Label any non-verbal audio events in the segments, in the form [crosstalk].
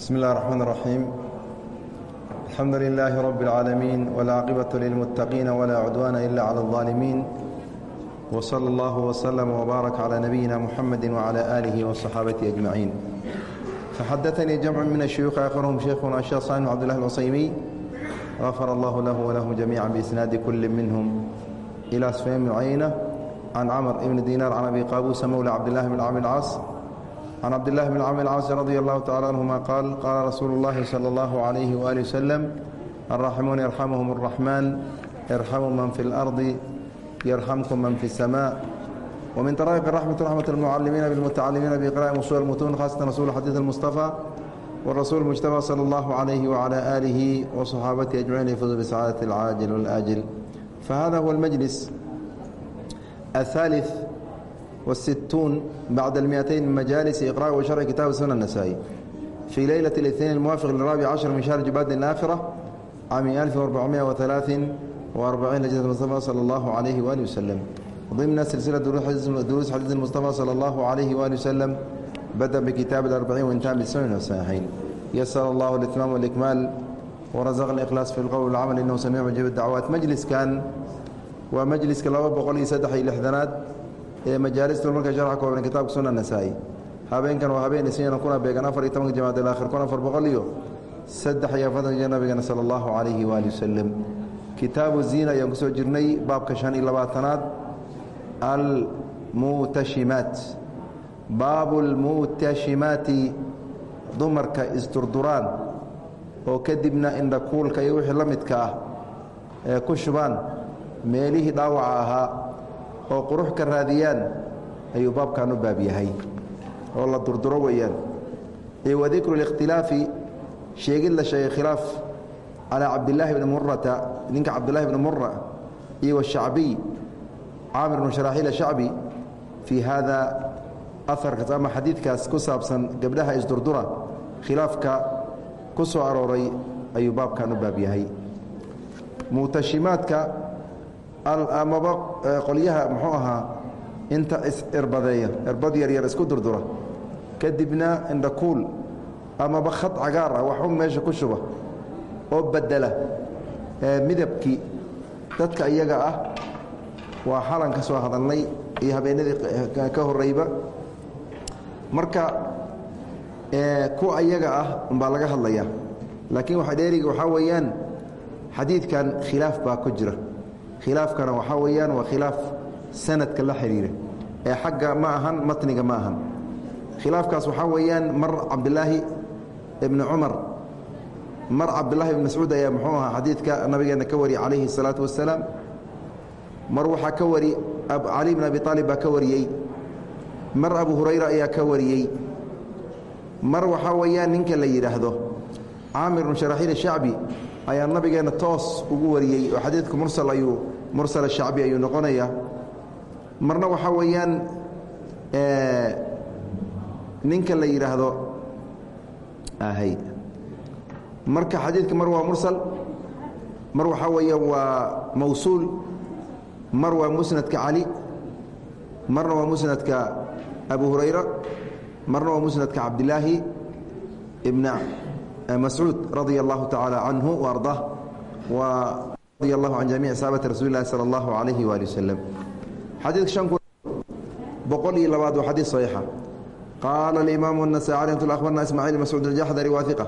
بسم الله الرحمن الرحيم الحمد لله رب العالمين والعاقبة للمتقين ولا عدوان إلا على الظالمين وصلى الله وسلم وبارك على نبينا محمد وعلى آله وصحابته أجمعين فحدثني جمع من الشيوخ آخرهم شيخنا الشيخ صالح عبد الله العصيمي غفر الله له ولهم جميعا بإسناد كل منهم إلى سفيان بن عيينة عن عمر بن دينار عن أبي قابوس مولى عبد الله بن عامر العاص عن عبد الله بن عامر العاص رضي الله تعالى عنهما قال قال رسول الله صلى الله عليه وآله وسلم الراحمون يرحمهم الرحمن ارحموا من في الأرض يرحمكم من في السماء ومن طرائق الرحمة رحمة المعلمين بالمتعلمين بإقراء وصول المتون خاصة رسول حديث المصطفى والرسول المجتبى صلى الله عليه وعلى آله وصحابته أجمعين يفوز بسعادة العاجل والآجل فهذا هو المجلس الثالث والستون بعد المئتين من مجالس إقراء وشرع كتاب سنة النسائي في ليلة الاثنين الموافق للرابع عشر من شهر جباد الآخرة عام 1443 لجنة المصطفى صلى الله عليه وآله وسلم ضمن سلسلة دروس حديث المصطفى صلى الله عليه وآله وسلم بدأ بكتاب الأربعين وانتهى بالسنن والصحيحين يسر الله الإتمام والإكمال ورزقنا الإخلاص في القول والعمل إنه سميع مجيب الدعوات مجلس كان ومجلس كلا بقول يسدح لحدنات majaalista marka sharxa kooban kitaabka suna nasaa-i. Habeenkan waa habeen isniina kuna beegan afar iyo tobanka jamaad alaakhir kun afar boqol iyo saddex iyo afartan jir nabigana sala allahu calayhi waali wasalam kitaabu ziina ayaan ku soo jirnay baabka shan iyo labaatanaad. Almuutashimaat baabu lmuutashimaati dumarka isdurduraan oo kadibna indhakuulka iyo wixii la midka ah ee ku shubaan meelihii dhaawaca ahaa oo qurux ka raadiyaan ayuu baabkan u baab yahay oo la durduro weeyaan. Iyo wadikru اlikhtilaafi sheegid la sheegay khilaaf calaa cabdillaahi bni murata ninka cabdillahi bni mura iyo washacbiy caamir bnu sharaaxiil ashacbi fii hada aharkaas ama xadiidkaas ku saabsan gabdhaha isdurdura khilaafka ku soo arooray ayuu baabkan u baab yahay. Muutashimaadka amaba qolyaha muxuu ahaa inta is-irbadeeya irbad yaryar isku durdura. Kadibna indhakuul amaba khad cagaar ah waxun meesha ku shuba oo bedela midabkii. Dadka iyaga ah waa xalan ka soo hadalnay iyo habeenadii ka horeyba marka kuwa iyaga ah umbaa laga hadlaya laakiin waxa dheeriga waxaa weeyaan xadiidkan khilaaf baa ku jira khilaafkana waxaa weeyaan waa khilaaf sanadka la xidhiira ee xagga ma ahan matniga ma ahan. Khilaafkaas waxaa weeyaan mar cabdilaahi ibni cumar. Mar cabdilaahi ibn mascuud ayaa muxuu ahaa xadiidka nabigeena ka wari calayhi الsalaatu wasalaam mar waxaa ka wari cali bn abi aalib baa ka wariyey mar abu hurayra ayaa ka wariyey mar waxaa weeyaan ninka la yidhaahdo caamir bn sharaxiil shacbi ayaa nabigeena toos ugu wariyey oo xadiidku mursal ayuu mursal shacbi ayuu noqonayaa marna waxaa weeyaan ninka la yidhaahdo hy marka xadiidka mar waa mursal mar waxaa weeyaan waa mawsuul mar waa musnadka cali marna waa musnadka abu hurayra marna waa musnadka cabdilaahi ibna mascuud radia allahu tacaala canhu waardah wa radia allahu can jamiic saxaabati rasuli lahi sala allahu calayhi waali wasalam xadiidka shan kun boqol iyo labaad waa xadiid saxiixa qaala alimaamu الnasaي alي mt abarna ismaaciil mascuud aljaxdari waa iqa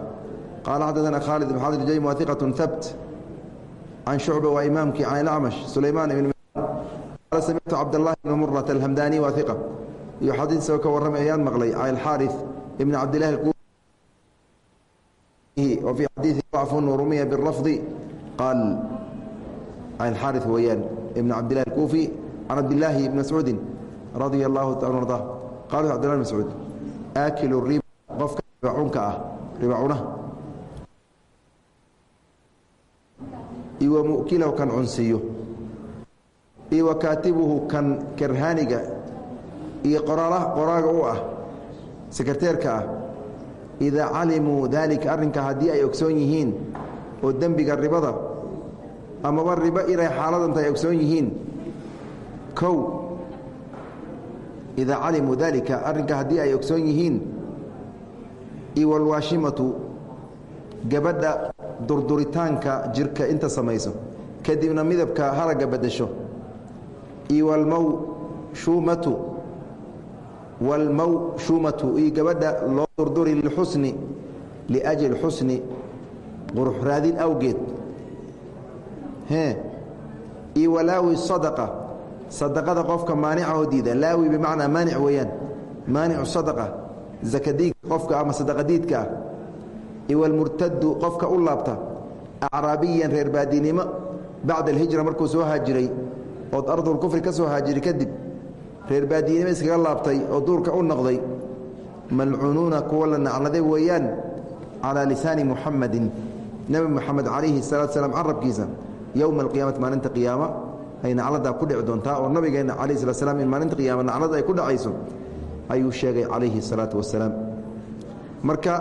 qaala xaddaثana khaalid ibn xadir jaym waa iqaة habt can shucba waa imaamkii can ilacmash sulaymaan ibn qaala samictu cabdاllahi ibn murat alhamdani waa iqa iyo xadiid isagoo ka warramay ayaan maqlay can alxaariث ibn cabdillahi وفي xadيiثi ضعف وrumiya بالرفض qاal عن الxاrث weyaan بن cabdالله الكوفي عن cabdاللahi بن مسعوudi رaضي الله taعala arضاه qal cبdالله بن مسعوud aakil الriba qofka ribacunka ah ribacunaha iyo mukilahu kan cunsiyo iyo wakaatibuhu kan kerhaaniga iyo qoraaga u ah sekreteerka ah idaa calimuu daalika arrinka haddii ay ogsoon yihiin oo dembiga ribada amaba ribo inay xaaladanta ay ogsoon yihiin. Kow idaa calimuu daalika arrinka haddii ay ogsoon yihiin iwalwaashimatu gabadha durduritaanka jirka inta samayso kadibna midabka haragga bedesho iyo walmawshuumatu walmawshuumatu iyo gabadha loo durduri lixusni liajli xusni qurux raadin awgeed iyo walaawi sadaqa. Sadaqada qofka maanica oo diida. Laawi bimacnaa maanic weeyaan. Maanicu sadaqa. Zakadiidka qofka ama sadaqadiidka ah. Iyo walmurtadu qofka u laabta. Acraabiyan reer baadinimo. Bacda alhijra markuu soo haajiray ood ardulkufri ka soo haajiray kadib reer baadinimo iskaga laabtay oo duurka u noqday. Malcuunuuna kuwa la nacladay weeyaan calaa lisaani muxamadin nebi moxamed calayhi salatu salaam carabkiisa yowma alqiyaamati maalinta qiyaama ay nacladaa ku dhici doontaa oo nabigeenna calayhi salat slam in maalinta qiyaama naclada ay ku dhacayso ayuu sheegay calayhi salaatu wasalaam marka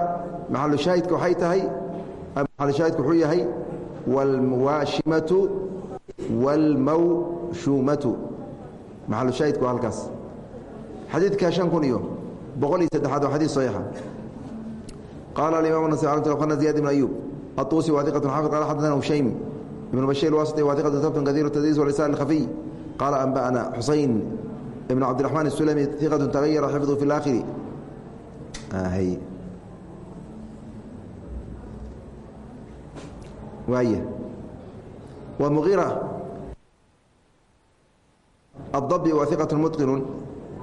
maxalushaahidka waxay tahay maxalushaahidku wuxuu yahay waalwaashimatu waalmawshuumatu maxalushaahidku waa halkaas xadiidka shan kun iyo boqol iyo saddexaad waa xadiid saxiixa qaala alimam nas xana ziyad ibn ayub aطuusi waadiqat xafid qala xadana hushaym ibn bashir wasطi waadiqat tabtun kaiir tadriis walisan khafiy qaala anba'ana xusayn ibn cabdiraxmaan الsulami iqatu tagayara xifdu fi اlaakhiri waay wmuira الضب wa ثiqaة mتqin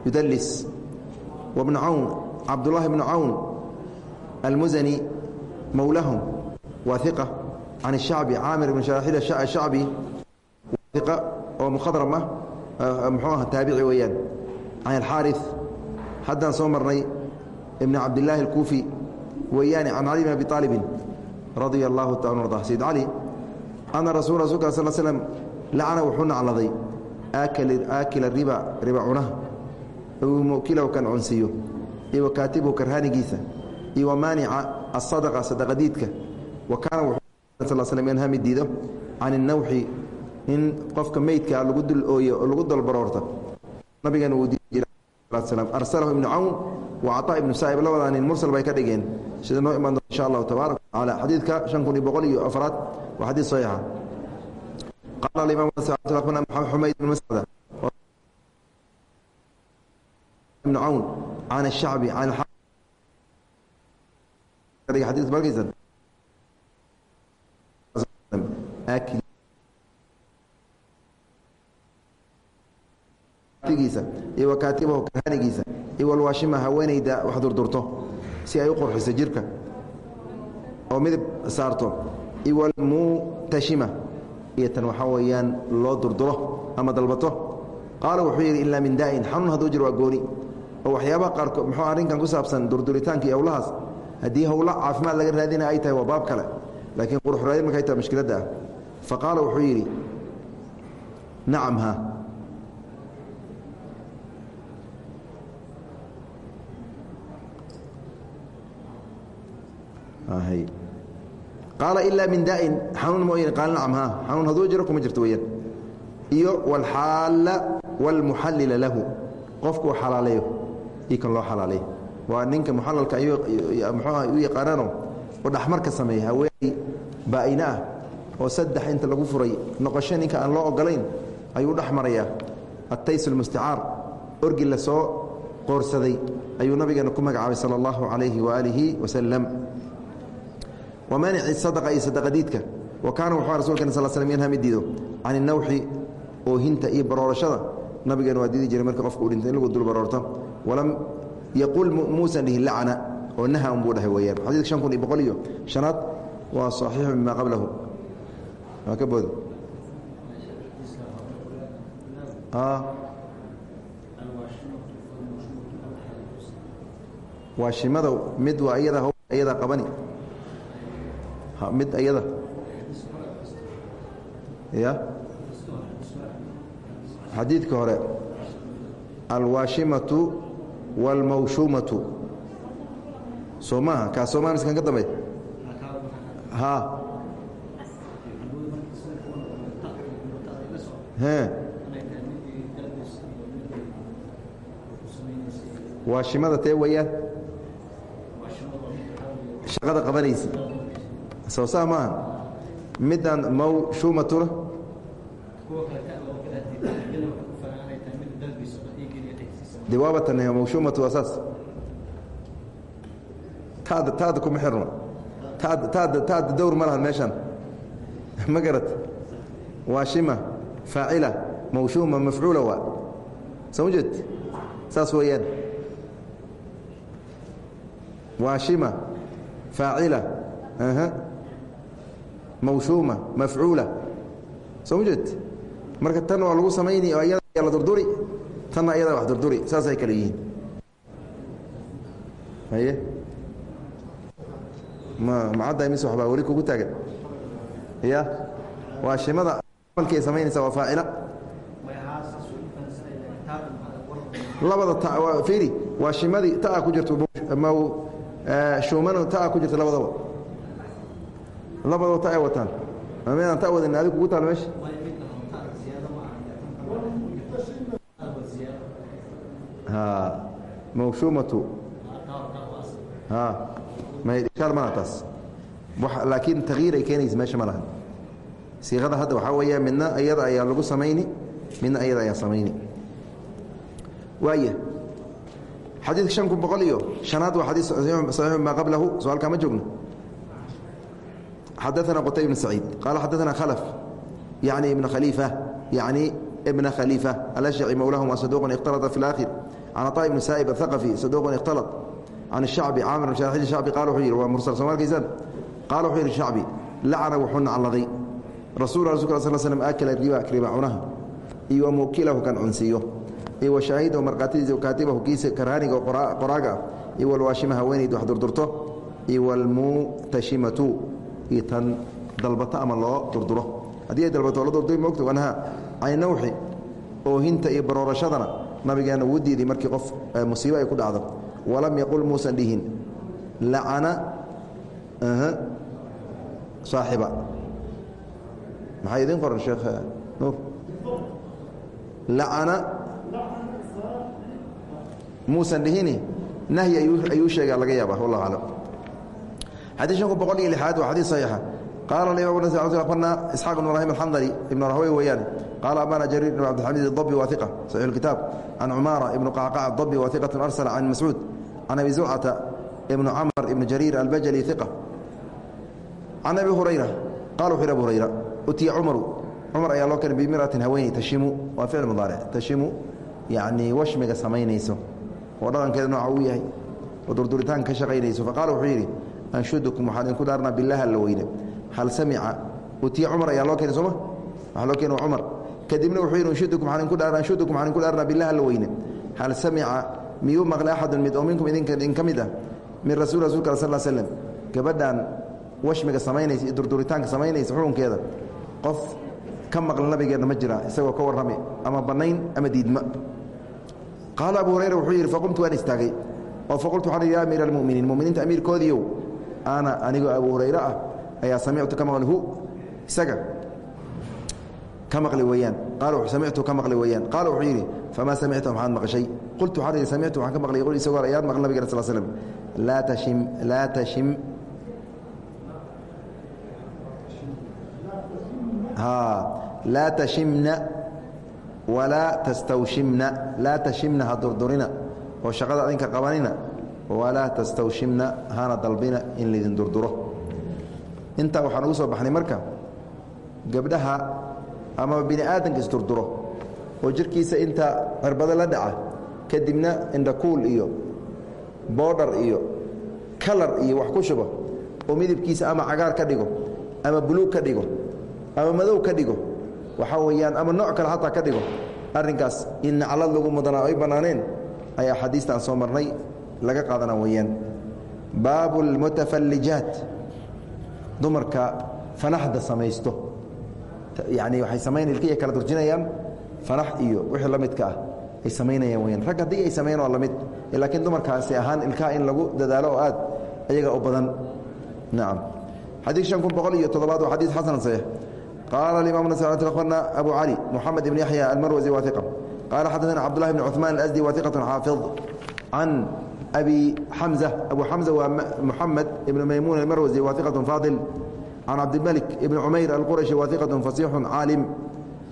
yudlis وبن cawn cabdالlahi بن cawn الmuzني mowlahum wa ثiqة can shacbi caamir bn sharaxiil ashacbi oo mukhadram ah muxuu aha taabici weeyaan can alxaari haddaan soo marnay ibn cabdillaahi alkuufi weeyaani can cali bn abi aalibin radia allahu taala arda sayid cali ana rasuula rasulka sal slm lacana wuxuu nacladay aakila riba riba cunaha mkilow kan cunsiiyo iyo wakaatibu karhaanigiisa iyo wamaanica asadaqa sadaqadiidka wa kaana inhami diido can inawxi in qofka meydkaa ah lagu dul ooye oo lagu dalbaroorta nabigeena wuu diidi arsalahu ibnu cawn wa cataa ibnu saa'ib labadaa nin mursal bay ka dhigeen. Sida noo imaan doon insha allahu tabaaraka watacaala xadiidka shan kun iyo boqol iyo afraad waa xadiid saxiixa. Qaala alimaam abdullah xumayd ibn mascada ibnu cawn can ashacbi can xadiidka markaysan giisa iyo wakaatibahu karhanigiisa iyo walwaashima haweenayda wax durdurto si ay u qurxiso jirka oo midab saarto iyo walmuutashima iyo tan waxaa weeyaan loo durduro ama dalbato qaala wuxuu yidhi ilaa min daa'in xanuun hadduu jiro waa gooni oo waxyaabaha qaarkood muxuu arrinkan ku saabsan durduritaanka iyo howlahaas haddii howlo caafimaad laga raadina ay tahay waa baab kale laakiin qurux markay tahay mushkiladda ah fa qaala wuxuu yidhi nacam ha qaala ilaa min daa'in xanuun mooyane qaal nacam ha xanuun hadduu jiro kuma jirto weyaan iyo walxaalla walmuxallila lahu. Qofkuu xalaaleeyo iyo kan loo xalaaleeyo. Waa ninka muxalalka muxuuha u yaqaanaano oo dhaxmarka sameeya haweeney baa'ina ah oo saddex inta lagu furay noqosho ninka aan loo ogolayn ayuu dhex marayaa. Attays almustacaar orgi la soo qoorsaday ayuu nabigeena ku magacaabay sala allahu calayhi waaalihi wasalam wamanici sadaqa iyo sadaqadiidka? Wa kaana wuxuu rasulkan sal slm yanha mid diido can innawxi oohinta iyo baroorashada nabigeena waa diidi jiray marka qofka u dhintay in lagu dul baroorto. Walam yaquul muusan dhihin lacna oo naha unbuu dhahay weeyaan. Xadiidka shan kun iyo boqol iyo shanaad waa saxiixu bima qablahu waa ka bood. Waa mid waa iyada iyada qabani. Mid ayada ya xadiidka hore. Alwaashimatu wاlmawshuumatu soo maaha kaa soomaaniskan ka dambe ha waashimada tee wayaan shaqada qabanaysa. Soo saa maaha midaan mawshuumatuna de waabatan mawshuumatu waa saas. Taada taada kuma xirno. Taada taada taada dowr ma lahan meeshaan. [laughs] Ma garat waashima faacila mawshuuma mafcuula waa soo ma jeed saas weeyaan waashima faacila mawshuuma mafcuula soo ma jeed marka tan waa lagu samayni oo iyada la durduri tanna iyada wax durduri saasay kale yihiin. Haye? Ma macadda mise waxbaa weli kugu taagan. Ya waashimada amalkay samaynaysa waa faacila labada ta fiiri waashimadii taa ku jirto maw shumanu taa ku jirta labadaba. Labadaba ta ay wataan. Mameedaan ta wadan adig kugu taal meesha mawshuumatu maal mana taas laakiin takyiir ay keenaysa meesha ma laha siiqada hadda waxaa weeya midna iyada ayaa lagu samayni midna iyada ayaa samayni waaya xadiidka shan kun boqol iyo شhanaad waa xadii صaxiixu maa qablahu so halkaa ma joogno xadaثana qutay bn saciid qaala xadaثana khlf yaعni ibna khaliifa yaعni ibna khaliifa alashci mowlahum saduq اkhtalطa fi اlآkhir can aطاء ibn saa'ib aلثaqفي saduq اkhtalط can الshacbi caamir bn shaaxil shacbi qala wuxuu yidhi waa mursal soomaalkiisan qaala wuxuu yidhi shacbi lacana wuxuu nacladay cunaha. Iyo wa mukilahu kan cunsiiyo iyo wa shaahidahu markhaatidiisa kaatibahu kiisa karhaaniga qoraaga ah iyo walwaashima haweenayd wax durdurto. Iyo walmuutashimatu iyo tan dalbato ama loo durduro. Haddii ay dalbato la durdur mogta wanha caynawxi oohinta iyo baroorashadana nabigeena wuu diiday markii qof musiibo ay ku dhacdo. Walam yaqul muusan dhihin. Lacana saaxiba maxaa idin qoran sheekh nuur. Lacana muusan dhihini nahyi ayuu sheegaa laga yaaba wallah aclam. Xadii shanku boqol iyo lixaad waa xadiid saxiixa. Qaala alimam nas farna isxaq ibn ibrahim alxandali ibn rahwey weeyaane qaala abana jariir ibn cabdixamiid adabbi wa iqa saxiix kitaab. Can cumaara ibnu qacqac adabbi wa iqatun arsala can mascuud. Can abi zurcata ibnu camr ibn jariir albajali iqa can abi hurayra qala wuxu yhi abu hurayra utiya cumaru. Cumar ayaa loo keenay bimiratin haweeney tashimu waa ficil mudaaric. Tashimu yacnii washmiga samaynayso. Oo dhaqankeeda nooca uu yahay. Oo durduritaan ka shaqaynayso. Faqaala wuxuu yidhi anshudukum waxaan idinku dhaarnaa bilaha alla weyne. Hal samica utiya cumar ayaa loo keenay sooma waxaa loo keenay cumar. Kadibna wuxuu yidhi anshudukum waxaan idinku dhaarnaa anshudukum waxaan idinku dhaarnaa bilaha alla weyne. Hal samica miyuu maqlay axadun mid oo minkum idinka idin ka mid ah? Min rasuul rasulka sal slam gabadhan washmiga samaynaysa iyo durduritaanka samaynaysa xukunkeeda qof ka maqla nabigeenna ma jira isagoo ka warrami ama bannayn ama diidma. Qaala abu hurayra wuxuu yidhi faqumtu waan istaagay. Oo faqultu waxaan yidhi ya amiira almuminiin muminiinta amiirkoodiiow ana anigoo abu hurayre ah ayaa samictu ka maqli hu isaga ka maqli weeyaan. Qaala samictu ka maqli weeyaan. Qaala wuxuu yidhi famaa samicta maxaad maqashay. Qultu waxaan yidhi samictu waxaan ka maqlay. Qul isagoo ayaad maqli nabigena sal slam laa tashim laa tashim laa tashimna walaa tastawshimna laa tashimna ha durdurina oo shaqada adinka qabanina walaa tastawshimna hana dalbina in laydin durduro intaa waxaan ugu soo baxnay marka gabdhaha ama bini aadamka isdurduro oo jirkiisa inta cirbado la dhaca kadibna indhakuul iyo boodhar iyo kalar iyo wax ku shubo oo midabkiisa ama cagaar ka dhigo ama buluug ka dhigo ama madow ka dhigo. Waxaa weyaan ama nooc kale xataa ka dhigo. Arrinkaas in naclad lagu mudanaa ay bannaaneen ayaa xadiista aan soo marnay laga qaadana weyaan baabu اlmutafallijaat dumarka fanaxda samaysto. Yani waay samayn ilkiya kala durjinayaan fanax iyo wixii la midka ah ay samaynayaan weyaan rag haddii ay samayn waa la mid. Laakiin dumarkaasi ahaan ilkaha in lagu dadaalo oo aad ayaga u badan. Nacam xadiis an kun boqol iyo toddobaad waa xadiis xasan saxiix qala imam barna abu cali muxamed ibn yaxya almarwasi wa qala xadaana cabdulahi bn cuثman asdi wa iqat xaafid can abi xamza abu xamza waa muxamed ibn maymuun almarwasi wa iqat faadil can cabdilmalik ibn cumayr alqurashi wa iqat fasixu caalim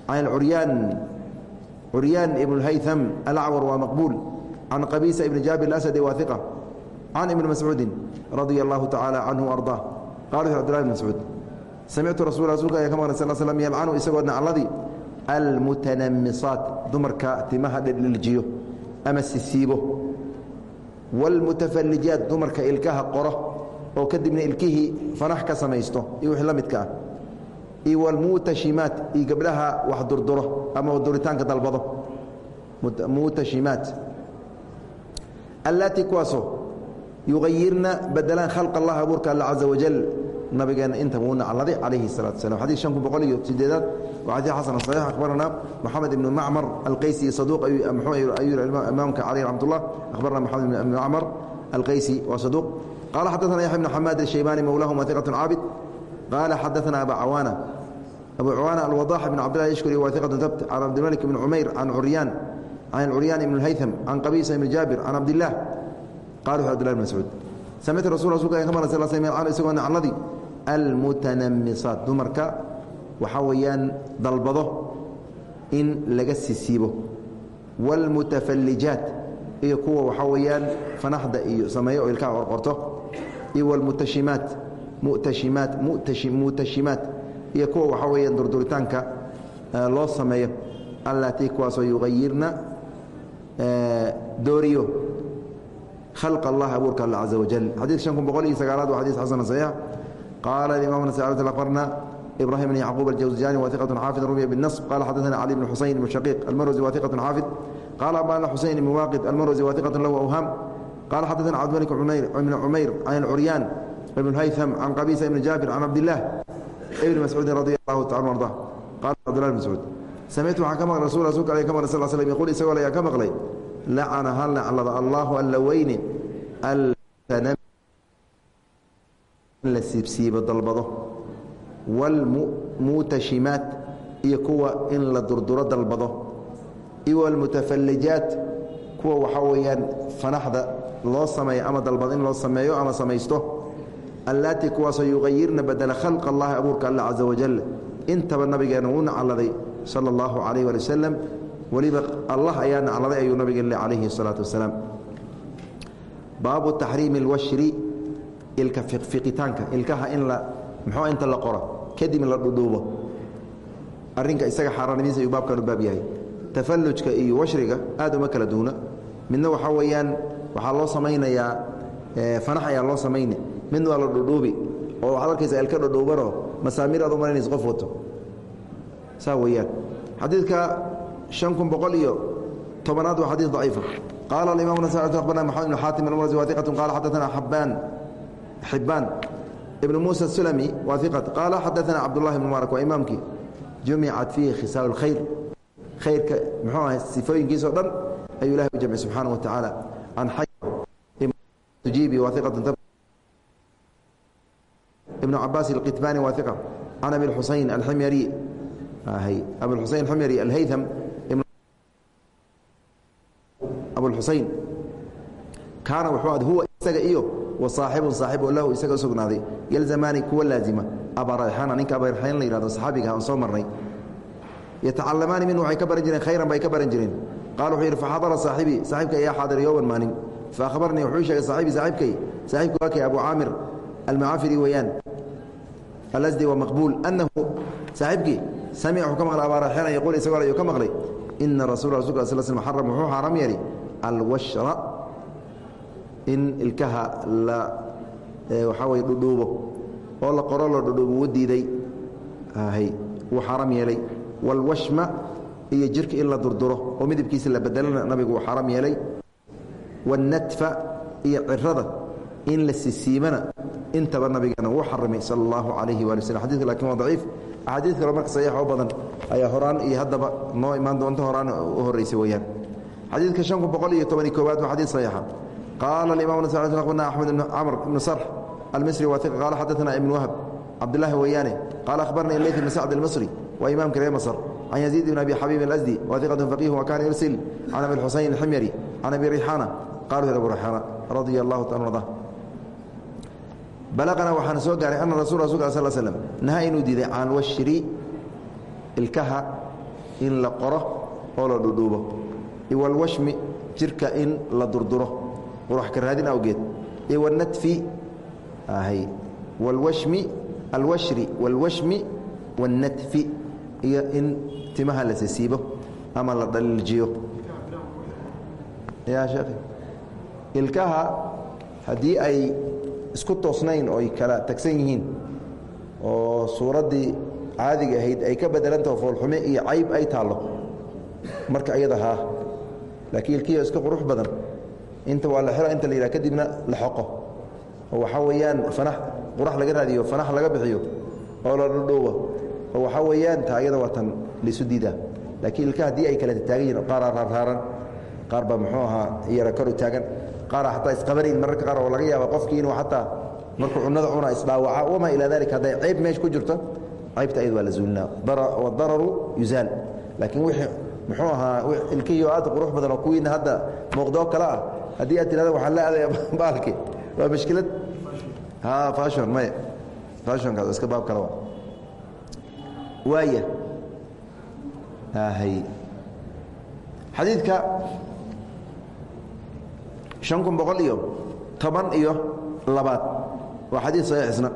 can curyaan curyaan ibn اlhaytham alacwar waa maqbuul can qabisa ibn jaabir asadi wa iqa can ibn mascuudi radi allahu tacaala canhu arda qala bd bn mascuud samictu rasul rasulka ayaa ka maqlay sal slm yalcanu isagoo nacladii almutanamisaat dumarka timaha dhedheljiyo ama sisiibo wاlmutafalijaat dumarka ilkaha qoro oo kadibna ilkihii fanax ka samaysto iyo wixii la ah iyo wlmuutashimaat iyo gabdhaha wax durduro ama duritaanka dalbado muutashimaat allatii kuwaasoo yuayirna badelaan khalq allah abuurka alla caza wajal nabigeena inta wuu nacladay calayhi salatu slam xadid shan kun boqol iyo sideedaad waa xadid xasan saxiix akhbarana moxamed ibnu macmar alqaysi saduuq ayuu imaamka caleyh raxmat ullah akhbarana moxamed ibn macmar alqaysi waa saduuq qaala xadaثana yaxya bn xamaad الshaybani mowlahuma iqaة caabid qaala xadaثana aba cawaana abu cawaana alwadax bn cabdillahi yashkuri waa iqaة tabt can cabdilmalik bn cumayr can curyaan can curyaan ibn اlhaytham can qabiisa ibn jaabir can cabdilah qala wuxu abdillah bn mascuud samictu rasul rasulka ka maqlay sal sl an isagoo nacladii almutanamisaat dumarka waxaa weeyaan dalbado in laga sisiibo. Wاlmutafalijaat iyo kuwa waxaa weeyaan fanaxda iyo sameeyo oo ilkaha qorqorto. Iyo wlmutashimaat mutashimaat mutashimaat iyo kuwa waxaa weeyaan durduritaanka loo sameeyo. Allatii kuwaasoo yuqayirna dooriyo khalq allah abuurka alla caza wajal xadiid shan kun boqol iyo sagaalaad waa xadis xasan saxiix qaala imam abarna ibrahim bn yacquub aljawزijani wa iqat xaafid rumiya bالnaصb qala xadaثna cali bn xusayn bn shaqiiq almarwsi wa iqat xaafid qala abana xusayn ibn waaqid almarwsi wa iqat lahu awham qala xadaثna cabdimalik ibn cumayr can curyaan ibn haytham can qabisa ibn jaabir can cabdilah ibn mascuudin radi allahu taala arda qala cabdullah bn mascuud samictu waxaan ka maqlay rasul rasulka alay ka maqlay sal slm yquul isagoo ayaa ka maqlay lacana hal naclada allahu alla weyne la siibsiibo dalbado wاlmuutashimaat iyo kuwa in la durduro dalbado iyo wاlmutafalijaat kuwa waxaa weeyaan fanaxda loo sameeyo ama dalbado in loo sameeyo ama samaysto allatii kuwaasoo yuqayirna badela khalq allahi abuurka alla caza wajal intaba nabigeena wuu nacladay sala اllahu calayh wali wasalam weliba allah ayaa nacladay ayuu nabigeen le calayhi الsalaatu wasalaam baabu taxriimi اlwashri ilka fiqitaanka ilkaha in la muxuu inta la qoro kadib la dhudhuubo arrinka isaga xaaraanimiisa ayuu baabkan u baab yahay tafallujka iyo washriga aad uma kala duuna midna waxaa weeyaan waxaa loo samaynayaa fanax ayaa loo samayna midna waa la dhudhuubi oo waxaad arkaysa ilka dhudhuubanoo masaamiir aad u malaynaysa qof wato saa weeyaan xadiidka شhan kun boqol iyo tobanaad waa xadiiث ضaciifa qaala اimam abarna mxamed بn xaatim almrzi wa iqaة qala xadaثna xabaan xibaan ibn muسى الsulmi wa iqat qaala xadaثna cabdالlahi بn mubaarak waa imaamkii jumicat fiihi khisaal اkhayr khayrka muxuu ahay sifooyinkiisao dhan ayuu ilahi u jamci subxaanaه wa tacaala can jibi wa iqat ibn cabaas اlqitbani wa iqa can abi xusayn alximyari abuusayn xumyari alhaytham abuusayn kaana wuxuu ad huwa isaga iyo wa saaxibun saaxibo lahu isaga u yalzamaani kuwa laazima. Ninka abarayxaan la yihahdo saxaabiga aan soo marnay. Yatacalamaani minhu waxay ka baran jireen khayran bay ka baran jireen. Qaala wuxuu yidhi faxadara saaxibii saaxibka ayaa xaadira yowman maalin. Faahbarnii wuxuu sheegay saaxibii saaxibkay saaxibka waa kay abu caamir almucaafiri weeyaan. Alasdi waa maqbuul annahu saaxibkii samic wuxuu ka maqlay abaaraxeena yaquul isagoo ayuu ka maqlay. Ina rasul rasulka sl sl xaram wuxuu xaaraam yeelay alwashra in ilkaha la waxaa weye dhudhuubo oo la qoro la dhudhuubo wuu diiday. Wuu xaaraam yeelay. Waalwashma iyo jirka in la durduro oo midabkiisa la bedelana nabigu uu xaaraam yeelay. Waannatfa iyo cirada in la sisiimana intaba nabigeena wuu xarimay sala allahu calayhi waali waslm xadidka laakiin waa daciif. Axaadiid kale marka saxiix oo badan ayaa horaan iyo haddaba noo imaan doonta horaan u horraysay weeyaan. Xadiidka shan kun boqol iyo tobani koowaad waa xadiid saxiixa qaala alimam akhbarna axmed ibn camr ibnu sarx almisri waa iqa qaala xadaثana ibn wahb cabdillaahi weeyaane qaala akhbarna leyt ibn sacd almisri waa imaamka reer masr can yaziid ibn abi xabiib alasdi waa iqatu faqih wa kana yursil can abi xusayn alximyari can abi rixaana qalu abu rixaana radia allahu taala arda balaqana waxaana soo gaaray ana rasul rasulka sal slm nahaa inuu diiday can washri ilkaha in la qoro oo la dhudhuubo iwalwashmi jirka in la durduro qurux ka raadin awgeed iwanatfi ahay walwashmi alwashri walwashmi waannatfi iyo in timaha la sisiibo ama la dhaliiljiyo ilkaha haddii ay isku toosnayn oo ay kala tagsan yihiin oo suuraddii caadiga ahayd ay ka bedelantaho foolxume iyo cayb ay taallo marka ayada haa. Laakiin ilkiyo iska qurux badan inta waa la xiro inta la yidhaha kadibna la xoqo. Oo waxaa weeyaan fanax qurax laga raadiyo fanax laga bixiyo oo la dhudhuubo oo waxaa weeyaan ta ayada waa tan laisu diidaa. Laakiin ilka haddii ay kala taagan yihiin qaaraa raarraaran qaar baa muxuu ahaa yara karu taagan qaara xataa isqabanayn mararka qaar oo laga yaaba qofkii inuu xataa markuu cunada cuna isdhaawaca wamaa ilaa dalika hadday cayb meesha ku jirto caybta ayad waa la zuulinaa wadararu yuzaal laakiin wixii muxuu ahaa ilkihiio aad qurux badan oo kuwiina hadda muuqdoo kale ah. Haddii aad tirahda waxaa la aadaya [laughs] baalki. Waa mishkilad fashon maya. Fashonkaas iska baab kale waaya. Hay xadiidka شhan kun boqol iyo toban iyo labaad. Waa xadiid saxiixisna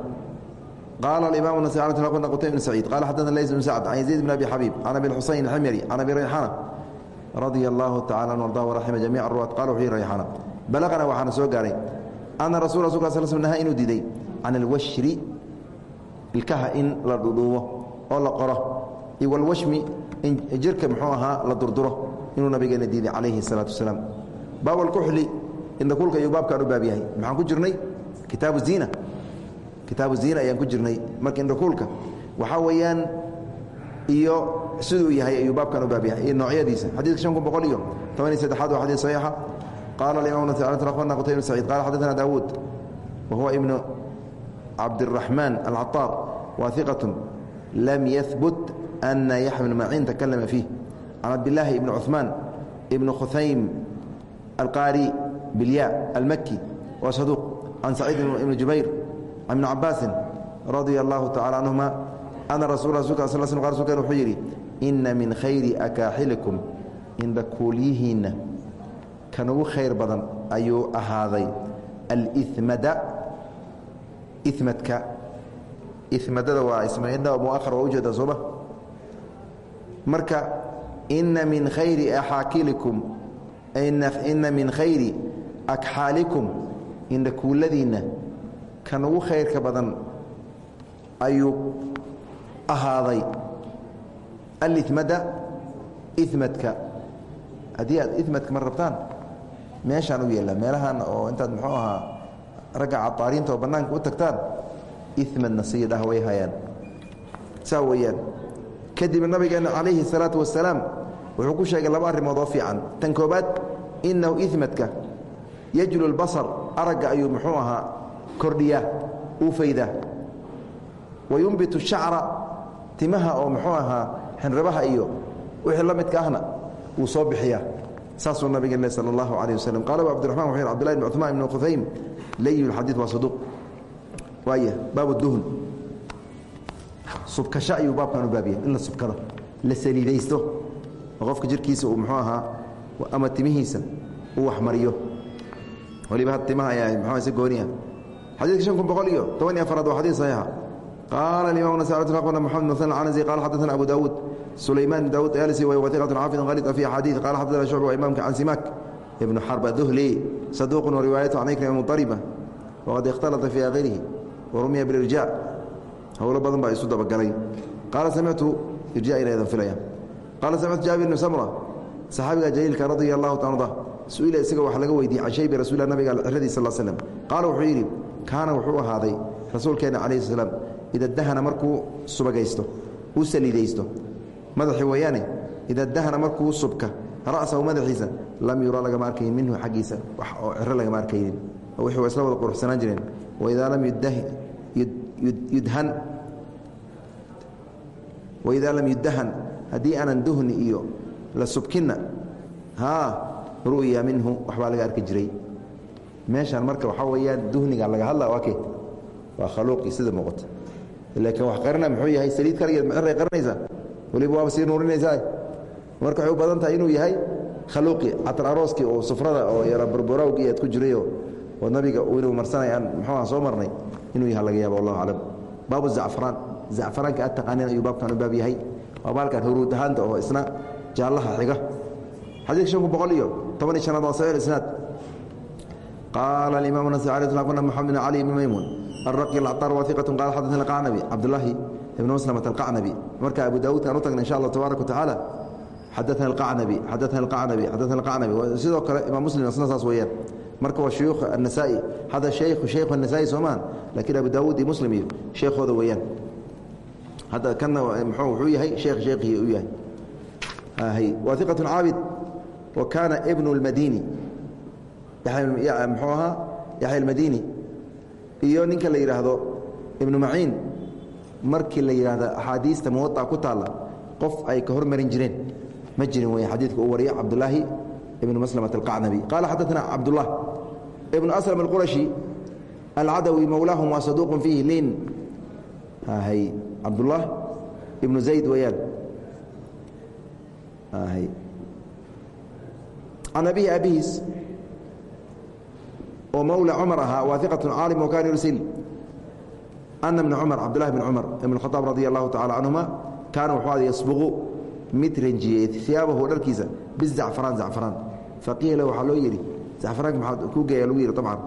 qال الإmام النسي qtيب بن سعيد qال xdثna ليس بن سعد عن يزيد بن أبي حبيب عن أبي الحuسين الحمري عن أبي ريحانة رضي الله تعالى عنه وارضاه ورحمه جميع الرواة qال وxuu yihi ريحانة بلغna waxaana soo gaaray أنa رasuل رsul صل سلم نهى inuu diiday can الwashri ilkaha in la dhudhuubo oo la qoro iyo wاlwashmi in jirka mxuu ahaa la durduro inuu nabigeena diiday calayhi الصلاaةu وaسلام baab اlkuxli indhakulka ayuu baabkaan u baab yahay maxaan ku jirnay kitaabu ziina kitaabu ziina ayaan ku jirnay marka indhakuulka waxaa weeyaan iyo siduu yahay ayuu baabkan u baab yahay iyo noocyadiisa. Xadidka an kun boqol iyo tobaniyo saddexaad waa xadid saxiixa. Qaala alimaamu taala akhbarna qutay ibn saciid qala xadadana daawuud wa ibnu cabdiraxmaan alcataar waahiqat lam yahbut ana yaxya bn maciin takalama fiih. Can cabdilaahi ibni cuثmaan ibni khuhaym alqaari bilya almaki waa saduuq can saciid ibni jubayr can ibni cabaasin radia allahu tacala canhuma ana rasul rsulkan wuxuu yidhi inna min khayri akaaxilikum indhakuulyihiinna kan ugu khayr badan ayuu ahaaday almada imadka imadada waa ismda muahar waa ujeeda sooma marka inna min khayri axaakilikum inna min khayri akxaalikum indhakuulladiinna kan ugu khayrka badan ayuu ahaaday. Alimada imadka haddii aad imadka ma rabtaan meeshaan u yeelaa. Meelahan oo intaad muxuu ahaa ragga caaariinta oo bannaanka u tagtaan imadna sii ah way hayaan. Saa weyaan kadib nabigeena calayhi salaatu wasalaam wuxuu ku sheegay laba arrimood oo fiican. Tan koobaad inahu imadka yajlu lbasar aragga ayuu muxuu ahaa kordhiyaa uu faydaa wa yumbitu shacra timaha oo muxuu ahaa xinrabaha iyo wixii la midka ahna wuu soo bixiyaa saasuu nabigeen sal اllahu alيه waslm qala abdiرaحman wxu abdulahi bn cuثmaan ibn khuhaym layi xadiid waa saduuq waaya baab duhn subkasho ayuu baabkan u baabiyay in la subkado la saliidaysto oo qofka jirkiisa uu muxuu ahaa ama timihiisa uu waxmariyo waliba had timaha ayaa mxu si gooniah xadidka shan kun boqol iyo toban iyo afaraad waa xadid saxiixa. Qaala imam aqna mxamed mn anasi qala xadana abu daawuud sulayman bn daawud alsi wa iqatu xaafid qalid fi axaadiid qala xadana shucba wa imamka can simak ibnu xarb aduhli saduuqun wariwaayatu can ikrim muطariba waqad ikhtalata fi akhirihi warumiya bilirjaac howlo badan baa isu dabagalay qaala samictu irja inaydan filaya. Qaala samictu jaabir bni samra saxaabiga jaliilka radia allahu ta arda su'ila isaga wax laga weydiiyey can shaybi rasuulilah nabiga ciradiis sal slm qaala wuxuu yidhi kaana wuxuu ahaaday rasuulkeenna calayhi salaam ida dahana markuu subagaysto uu saliidaysto. Madaxii weeyaane ida markuu subka ra'sahu madaxiisa lam yura lagama arkaynin minhu xaggiisa wax oo ciro lagama arkaynin. Waa isla wada quruxsanaan jireen. Waidaa lam yudhan. Waidaa lam yudahan haddii aanan duhni iyo la subkinna haa ru'ya minhu waxbaa laga arki jiray meeshaan marka waxaa weeyaan duhniga laga hadla waa ke waa khaluuqii sida muuqata. Laakiin wax qarina muxuu yahay? Saliid kaligeed maciray qarinaysaa weliba waaba sii nuurinaysaa marka waxay u badan tahay inuu yahay khaluuqii catar arooskii oo sufrada oo yara burburawgii aad ku jirayoo oo nabiga inuu marsanay aan muxuuha soo marnay inuu yaha laga yaaba wallahu aclam. Baabu zacfaraan zacfaraanka aad taqaaneen ayuu baabkan u baab yahay. Waa baalkan huruud ahaanta oo isna jaallaha xiga. Xadiidka shan kun boqol iyo toban iyo shanaad waa saxiix isnaad qala imam na mxamed bn cali bn maymun araqi alcaطaar wa iqat qala xadana qacnabi ibn maslamat alqacnabi marka abu daawuud kaan u tagna insha allah tabarak wa xadana alqacnabi xadana alqacnabi xadana alqacnabi sidoo kale imaam muslim asna saas weeyaan marka waa shuyuukh annasaa-i hada shaykhu shaykhu annasaa-i soomaan laakiin abu daawuud iyo muslim iyo sheekhooda weeyaan hadda kana wuxuu yahay sheekh sheekhii u yahay waa iqat caabid wa kaana ibnu اlmadini mxuu yaxya almadini iyo ninka la yidhaahdo ibnu maciin. Markii la yidhaahda axaadiista muwaطa ku taalla qof ay ka hormarin jireen. Ma jirin wey xadiidka uu wariya cabdulaahi ibnu maslamat alqacnabi. Qaala xadaana cabdullah ibnu aslam alqurashi alcadawi mowlaahum waa saduuqun fiihi lin cabdullah ibnu zayd weyaan can abihi abihiis oo mawla cumar ahaa waa iqatu caalim oo kaana yursil ana bna cumar cabdulahi bn cumar ibn khaaab radi allahu tacala canhuma kaana wuxuu ada yasbuqu mid ranjiyey iyaabahu dharkiisa bizacfaraan zacfaraan faqiila waxaa loo yidhi zacfaraanka maxaad ku geeyaa lagu yidhi abcan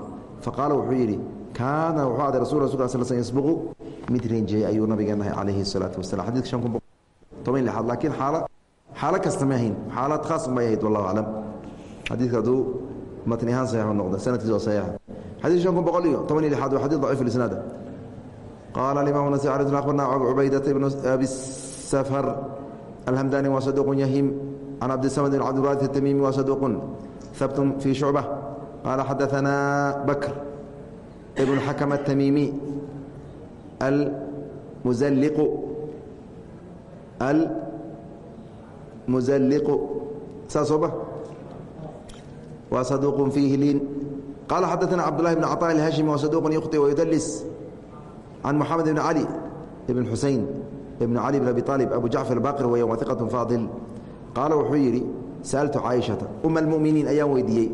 faqaala wuxuu yidhi kaana wuxuu ada rasul rasul sl sl yasbuqu mid ranjiyey ayuu nabigeenahay calayhi الsalaatu wasalam xadidka shan kun boqol toban lixaad laakiin xaalo xaalo kasta may ahayn xaalaad khaas may ahayd wallahu aclam xadiidka hadduu matni ahaan saxiix noqda sanadkiis oo saxiixa xadiid shan kun boqol iyo toban iyo lixaad waa xadiid daciif lisnaada qaala alimaam nasi cali sl akhbarna cubaydata ibnu abi safar alhamdani waa saduqun yahiim can cabdisamad ibn cabdiwaarid atamiimi waa saduqun habtun fii shucba qaala xadaanaa bakr ibnu xakam atamiimi almualiqu almusalliqu saas sooba waa saduuq fiihi liin qaala xadaana cabdulahi bn caطاء اhashimi wa saduuq yukhطi wayudlis can moxamed bn cali bn xusein ibn cali bn abi aalib abu jacfar baqir weya wa iqaة faadil qaala wuxuu yidhi sa'altu caaishata uma اlmuminiin ayaan weydiiyey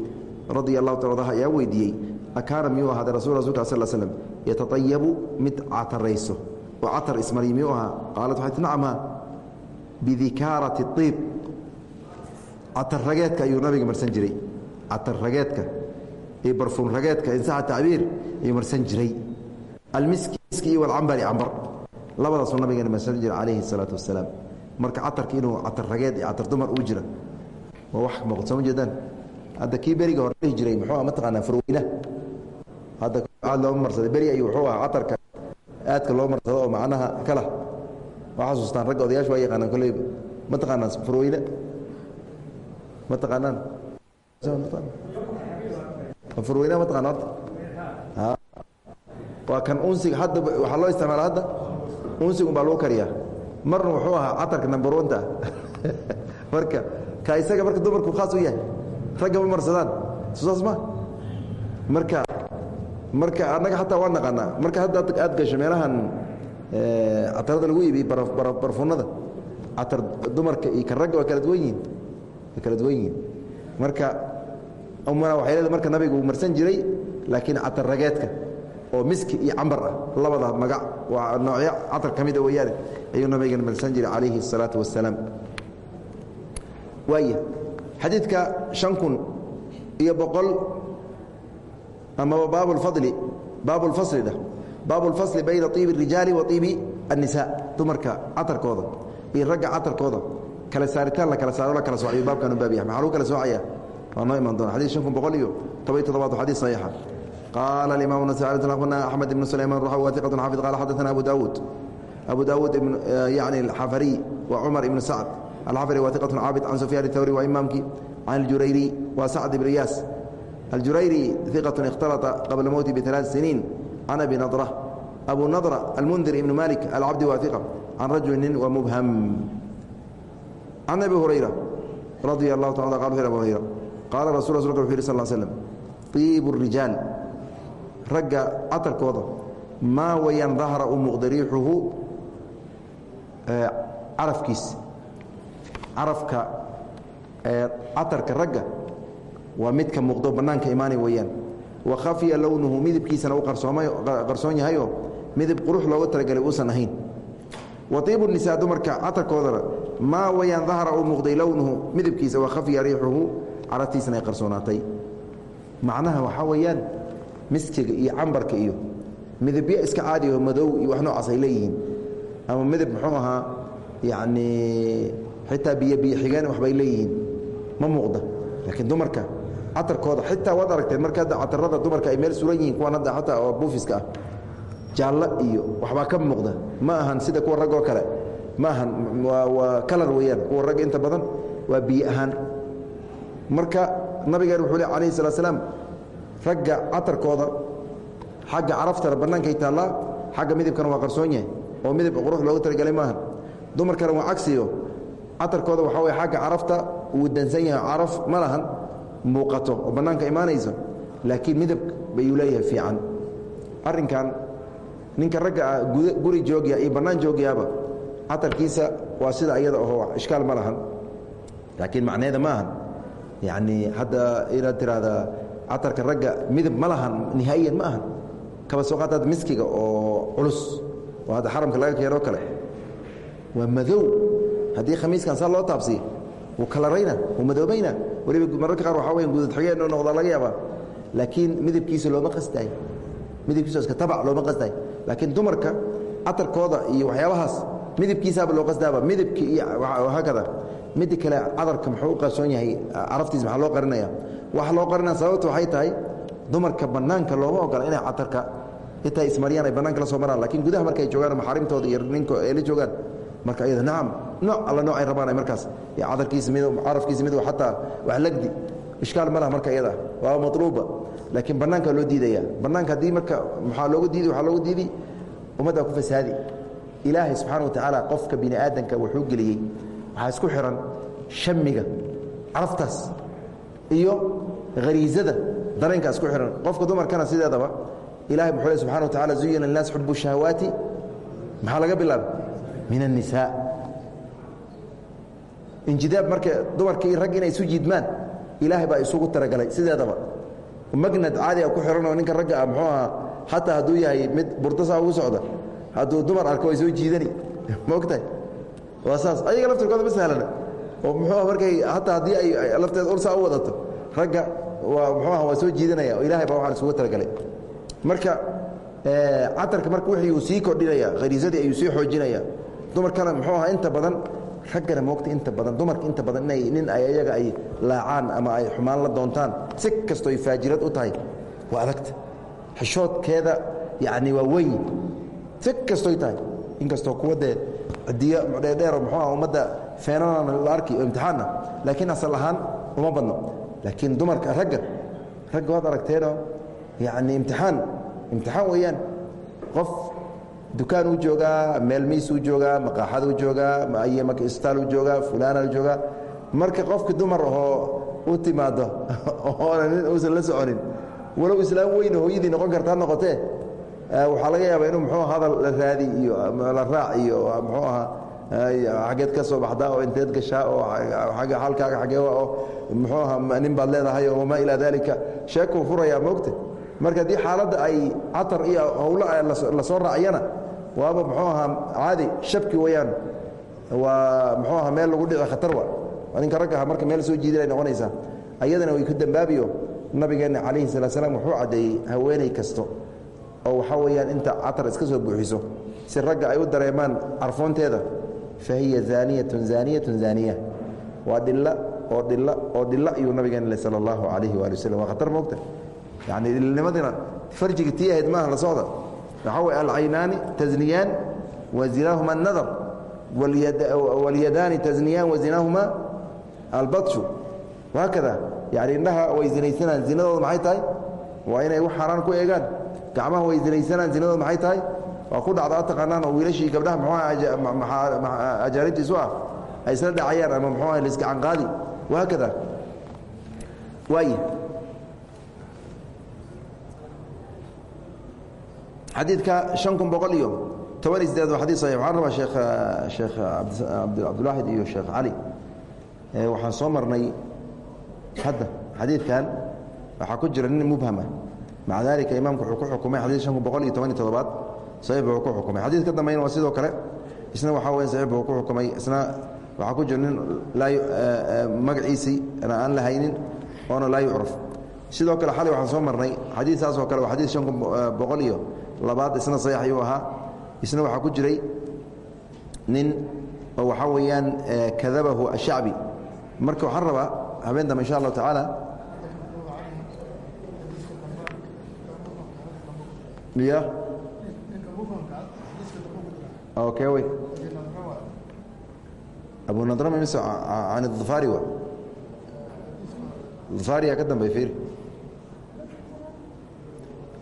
radia اlahu ta adaha ayaan weydiiyey akaana miyuu ahaaday rasul rasulka sal slm yatatayabu mid catarayso oo catar ismariy miyuu ahaa qaalat waxay ti nacamha bidikaarati اiib catar rageedka ayuu nabiga marsan jiray catar rageedka iyo barfuun rageedka insaxa tacbiir ayuu marsan jiray. Almiski iyo walcambari cambar. Labadaasuu nabigeena marsan jiray calayhi الsalaatu wasalaam marka catarka inuu catar rageed iyo catar dumar uu jira waa wax muuqad soo ma jeedaan? Hadda kii beriga hore dhihi jiray muxuu mataqaanaa farweyna hadda aad looma marsaday beri ayuu wuxuu ahaa catarka aadka loo marsado oo macnaha kala waa xasuustaan ragga odayaashu waa yaqaanaan kolley ma taqaanaan farweyne ma farweynaha ma taqana horta waa kan unsiga hadda waxaa loo isticmaala hadda unsiga un baa lagu kariyaa marna wuxuu ahaa catarka number onta marka ka isaga marka dumarku khaas u yahay ragga ma marsadaan sosaas ma marka marka annaga xataa waa naqaanaa marka hadda aad gasho meelahan catarada lagu iibiy barfunada catar dumarka iyo kan ragga waa kala duwan yihiin way kala duwan yihiin marka umana waxay leedahay marka nabiga uu marsan jiray laakiin catar rageedka oo miski iyo cambar ah labada magac waa noocyo catar ka mida weeyaane ayuu nabigana marsan jiray calayhi الsalaatu wasalaam waaya xadiidka شhan kun iyo boqol amaba baab اfadli baab اlfasli dheh baab اlfasli bayna طiibi الrijaali wa طiibi الnisaa dumarka catarkooda iyo ragga catarkooda kala saaritaan la kala saaro la kala soocayo baabkan u baab yahay maxaa lagu kala soocaya waanoo iman doona xadis shan kun boqol iyo toba-iy todobaad xadis saxiixa. Qaala alimaam nasaci xadana axmed ibnu sulayman ruxa wa iqatun xafid. Qala xadana abu daawuud abu daawuud eh, yani alxafariy waa cumar ibnu sacd alxafari waa iqatun caabid can sufyaan itawri waa imaamkii can aljurayri waa sacd ibn riyaas aljurayri iqatun ikhtalata qabla mowti bialaai siniin can abi nadra. Abu nadra almundir ibnu malik alcabdi waa iqa can rajulin wa mubham. Can abi hurayra radia allahu tacala qala hurayra qaala rasul rasulka wuxu yih sal slm iibu الrijaal ragga catarkooda maa wayan dahra u muuqda riixuhu carafkiis carafka catarka ragga midka muuqdo bannaanka imaanay weeyaan wa khafiya lownuhu midabkiisana u qarsoon yahayo midab qurux looga talagelay uusan ahayn wa iibu nisaa dumarka catarkoodana maa wayaan dahra u muuqday lownuhu wa khafiya riixuhu caraftiisana ay qarsoonaatay macnaha waxaa weeyaan miskiga iyo cambarka iyo midabyo iska caadiho madow iyo wax noocaas ay leeyihiin. Ama midab muxuu ahaa yacni xitaa biyo biyo xigeen waxbay leeyihiin. Ma muuqda. Laakiin dumarka catarkooda xitaa waad aragteen marka hadda catarada dumarka ay meel suran yihiin kuwan hadda xataa oo buufiska ah. Jaallo iyo waxbaa ka muuqda. Ma ahan sida kuwa rag oo kale. Ma ahan waa kalar weeyaan kuwa rag inta badan waa biyo ahaan marka nabigeen wuxuu le alayhi salaa slaam ragga catarkooda xagga caraftana bannaankay taallaa xagga midabkana waa qarsoon yahay oo midab qurux looga talagelay maaha dumarkana waa cagsiyo. Catarkooda waxaa way xagga carafta wuu dansan yahay caraf ma lahan muuqato oo bannaanka imaanaysa laakiin midab bayuu leeyahay fiican. Arrinkan ninka ragga ah guri joogya iyo bannaan joogyaaba catarkiisa waa sida iyada aho ishkaal ma lahan laakiin macneeda ma yacni hadda inaad tiraahdaa catarka ragga midab ma lahan nihaa'iyan ma ahan. Kaba soo qaataad miskiga oo culus oo hadda xaramka laga keenoo kale. Waa madow. Haddii khamiiskan saa loo taabsiyo wuu kalarayna wuu madoobayna weliba mararka qaar waxaa weya gudad xigeen oo noqda laga yaabaa. Laakiin midabkiisa looma qasdaayo midabkiisa iska tabac looma qasdaayo laakiin dumarka catarkooda iyo waxyaabahaas midabkiisaaba loo qasdaaba midabki iyo haakada midda kale cadarka muxuu u qarsoon yahay caraftiisa maxaa loo qarinaya? Waxa loo qarinaya sababta waxay tahay dumarka bannaanka looma ogola inay catarka intaay ismariyaan ay bannaanka la soo maraan lakiin gudaha markay joogaan maxaarimtooda iyo ninka ay la joogaan marka iyada nacam nooc alla nooc ay rabaan ay markaas cadarkiisa mid carafkiisa mid xataa wax lagdi ishkaal ma laha marka iyada waa matluuba laakiin bannaanka loo diidaya bannaanka haddii marka maxaa looga diidi waxaa looga diidi ummaddaa ku fasaadi ilaahay subxaana wa tacaala qofka bini aadanka wuxuu geliyey. Waxaa isku xihan shamiga caraftaas iyo hariizada dareenka isku xihan qofka dumarkana sideedaba ilahay muxuu le subxana wa tacala zuyina linaas xubu shahawaati. Maxaa laga bilaaba min الnisaa injidaab marka dumarka iyo ragg inay isu jiidmaan ilaahay baa isugu talagalay sideedaba. Magnad caadiga ku xihanoo ninka ragga ah muxuu ahaa xataa hadduu yahay mid burdasaa ugu socda hadduu dumar arko way soo jiidani. Ma ogtahay waa saas. Ayaga laftirkooda ma sahlana oo muxuu markay hataa haddii ay lafteed ursaa u wadato. Ragga waa muxuu aha waa soo jiidanaya oo ilahay baa waxaan isugu talagalay. Marka catarka marka wixii uu sii kordhinaya khariisadii ayuu sii xoojinaya. Dumarkana muxuu ahaa inta badan raggana moogta inta badan dumarka inta badan inay nin ay ayaga ay laacaan ama ay xumaan la doontaan si kastoo ay faajirad u tahay. Waa adagta. Xishoodkeeda yacni waa weyn si kastoy tahay inkastoo kuwa dee cidiyo dheerdheero muxuu aha ummadda feenanana la arki oo imtixaanna laakiin asal ahaan uma badno laakiin dumarka ragga ragga waad aragteenoo yacni imtixaan imtixaan weeyaan qof dukaan uu joogaa meel miisuu joogaa maqaaxaduu joogaa istaaluu joogaa fulaanau joogaa marka qofki dumar ahoo u timaado oona nin uusan la soconin walow islaam weyne hooyadii noqon karta noqotee waxaa laga yaabaa inuu muxuu hadal la raadi iyo la raac iyo muxuu ahaa xaggeed ka soo baxdaa oo inteed gashaa oo halkaaga xagee oo muxuu ahaa nin baad leedahay oo wamaa ilaa daalika. Sheekuu furayaa moogte marka haddii xaaladda ay catar iyo howlo la soo waaba muxuu ahaa caadi shabki weyaan waa muxuu ahaa meel lagu dhici khatar wa ninka raggaha marka meel soo jiidinay noqonaysaa. Ayadana way ku dembaabiyo nabigeenna calayhi salaa slam wuxuu caddeeyey haweeney kasto oo waxaa weeyaan inta catar iska soo buuxiso si ragga ay u dareemaan carfoonteeda fa hiya zaaniyatun zaaniyatun zaaniya. Waa dhilla oo dhilla oo dhilla iyuu nabigeen le sala allahu calayhi waali waslm waa khatar moogta. Yacni dhilnimadina farjiga tii ahayd maaha la socda. Waxaa weye alcaynaani tasniyaan wa zinaahuma anadar walyadaani tasniyaan wa zinaahuma albadshu wahaakada yani indhaha way zinaysanaan zinadooda maxay tahay? Waa inay wax xaaraan ku eegaan gacmaha way zinaysanaan zinadooda maxay tahay? Waa ku dhacda taqaanaan oo wiilashii gabdhaha muxuuha ajaanibtiisu ah ay isla dhacayaan ama muxuuha laisgacan qaadi wahaakada waay. Xadiidka an kun boqol iyo toban iyo sideed waa xadid saxiix. Waxaan rabaa sheekh sheekh cabdulwaxid iyo sheekh cali waxaan soo marnay hadda xadiidkan. Waxaa ku jira nin mubhama maca imaamku wuxuu ku xukumay xadii shanku boqol iyo buu ku xukumay. Xadiidka dambayna waa sidoo kale isna waxaa weya saxiix buu ku xukumay. Isna waxaa ku jira nin eh, eh, magaciisii aan la haynin oona laa sidoo kale xalay waxaan soo marnay. Xadiid saasoo kale waa xadiid eh, iyo labaad isna saxiix ayuu ahaa. Isna waxaa ku jiray nin oo waxaa weeyaan kadabahu ashacbi marka waxaan rabaa habeen dambe insha allahu tacaala ya okay wey abu nadrma mise can الظafaari wa ظafaariyaa ka dambey ir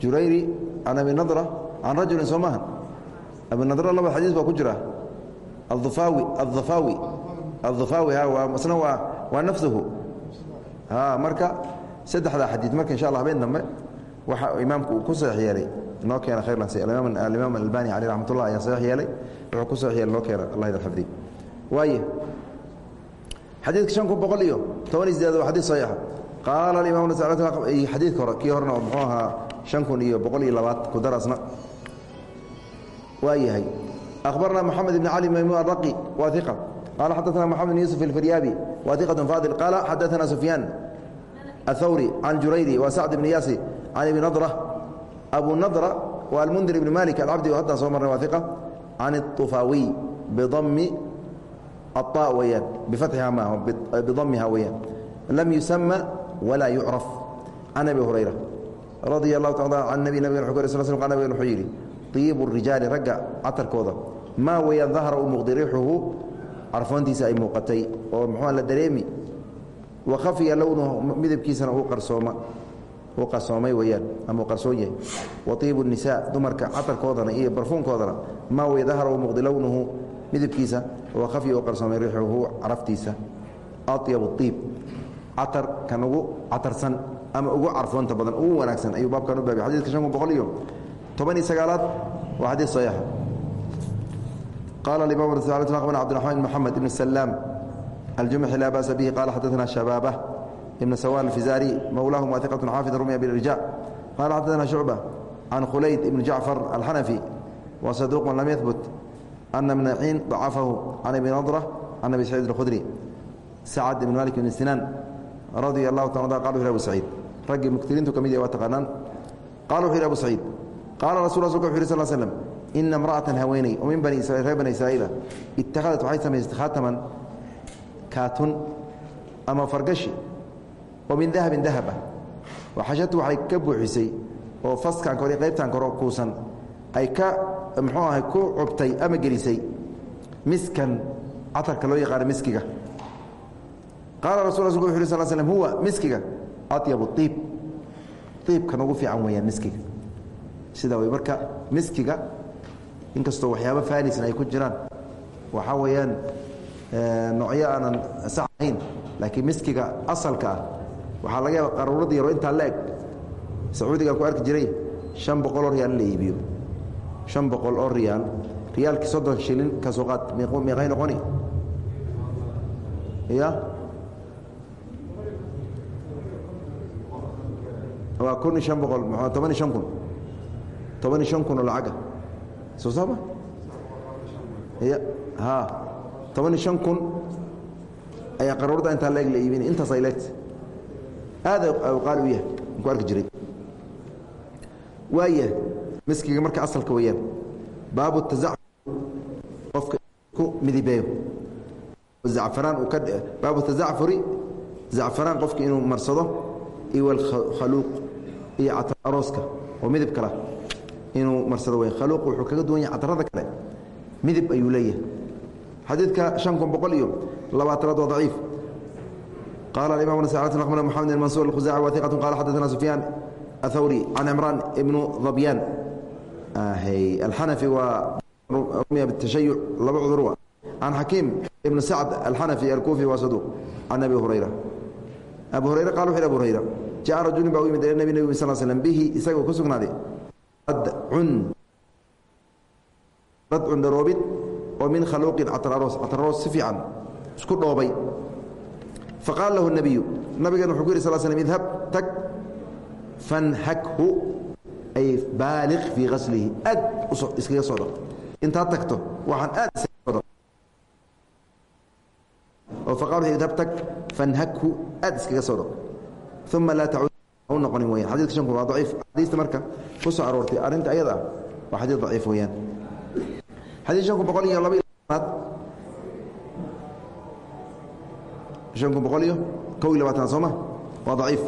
jurayri can abi nadra can rajulin soo maaha abi nadra laba xadiis baa ku jira aلظafaawi aلظafaawi aلظafaawi ha isna waa waa nafsuhu ha marka saddexdaa xadiid marka insha allah habeen dambe waxa imaamku uu ku saxiix yeelay inoo keena khaialimaam albani aleh ramatullah ayaa saxiix yeelay wuxuu ku saxiix yeelay inoo keena allah idal xifdiy waaya xadiidka shan kun boqol iyo toban isdeed waa xadiid saxiixa qaala alimaam xadiidka hore kii horena muxuu ahaa shan kun iyo boqol iyo labaad ku darasna. Waa yahay akhbarna moxamed ibn cali maymuun araqi waa iqa qaala xadaana moxamed bn yuusuf alfiryaabi waa iqatun faadil qaala xadaana sufyaan athawri can jurayri wa sacd ibni abu nadra wa almundir ibn malik alcabdi hadda soo marnay waa iqa can الطufaawiy bdmi الطاء weyaan بفaتحiha ma بضمha weyaan لم يسمى ولا يعرف عن أبي هريرة رضي الله تعالى عن نبي نبg ق صل سلم q nabg وxuu yidhi طيiب الرiجaaل ragga catarkooda maa weyaan ظahra u muuqday riixuhu carfoontiisa ay muuqatay oo mxua la dareemi وakhafya lownuhu midabkiisana uu qarsooma uu qarsoomay weyaan ama u qarsoon yahay وطيiب النisاء dumarka catarkoodana iyo barfuunkoodana maa wey dahra u muuqday lownuhu midabkiisa wafy u qarsoomay riixuhu caraftiisa aطyab iib catar kan ugu catarsan ama ugu carfoonta badan ugu wanaagsan ayuu baabkan u baabay xadidka shan kun boqol iyo toban iyo sagaalaad waa xadiid صaxiixa qala imam bna cbdiraحman bn mxamed ibn salaam aljumxi laa ba'sa bihi qala xadaثna shabaabة ibn sawan alfizari mowlaahum wa iqaة xaafid rumya birja qala xadaثna shucbة can khulayd ibn jacfar alxanafi wa saduq lam yahbut أن بن عين ضعفه عن أبي نضرة عن أبي سعيد الخdري سعد بن مالك بن سنان رضي الله تعالى قال وxu أبو سعيد raggii مkتiriintu ka mid waa taqaanaan qال وxu أبو سعيد qاala رasul رsulka وxu صل سلم إنa امرأة haweeney oo min reer bني إسرائيiل اتahadat waxay samaysay khاataman kaatun ama fargashi oo min dahabin dahaba. Waxashatu waxay ka buuxisay oo faskan kore qaybtan koro kuusan ay ka muxuu ahay ku cubtay ama gelisay miskan catarka loo yaqaano miskiga. Qaala rasul rasulku wuxu uri sal slm huwa miskiga atyabu iib iibkan ugu fiican weeyaan miskiga. Sidaa wey marka miskiga inkastoo waxyaaba faalisna ay ku jiraan waxaa weeyaan noocyo aanan sax ahayn laakiin miskiga asalka ah waxaa laga yaaba qaruurada yaro intaa la eg sacuudiga ku arki jiray shan boqoloo riyaal la iibiyo. Shan boqol oo riyaal riyaalkii soddon shilin ka soo qaad meeqay noqoni? Ya waa kun iyo shan boqol toban iyo shan kun. Toban iyo shan kun oo lacaga. Soo saama ya ha toban iyo shan kun ayaa qaruurada intaa leeg la iibin intaas ay leegta aad qaali u yahay ku arki jiray waaya miskiga marka asalka weeyaan baabu tazacfur qofka ku midibeeyo zacfaraan uu ka baabu tazacfuri zacfaraan qofka inuu marsado iyo alkhaluuq iyo catar arooska oo midib kala inuu marsado wey khaluuq wuxuu kaga duwan yahay catarada kale midib ayuu leeyahay xadiidka شhan kun boqol iyo labaatanaad waa daciif qala imam bn mxamed mansur اkhuzac wa iqat qala xadana sufyaan ahawri can cimraan ibnu dabyaan alxanafi waa tashayuc laba cudur can xakiim ibn sacd alxanafi alkuufi waa saduuq can abi hurayra abu hurayre qala wuxu abu hurayra jaca rajulin baa u yimid ila nabi sal slm bihi isagoo ku sugnaaday radcun dharoobid oo min khaluuqin catraroos catraroos si fiican isku dhoobay faqaala lahu nebiyu nabigan wuxuu ku yidhi sal slm idhab tag fanhakhu ay baaliq fii haslihi aad iskaga soo dhaq. Intaad tagto waxaan aad oo faqal idhab tag fanhakhu aad iskaga soo dhaq. Uma laa tacud u noqonin weyaan xadidka shanku waa daciif. Xadiista marka ku soo aroortay arrinta ayada ah waa xadiid daciif weyaan xadiid shan kun boqol iyo laba iyo labaad shan kun boqol iyo kow iyo labaatanaad soo ma waa daciif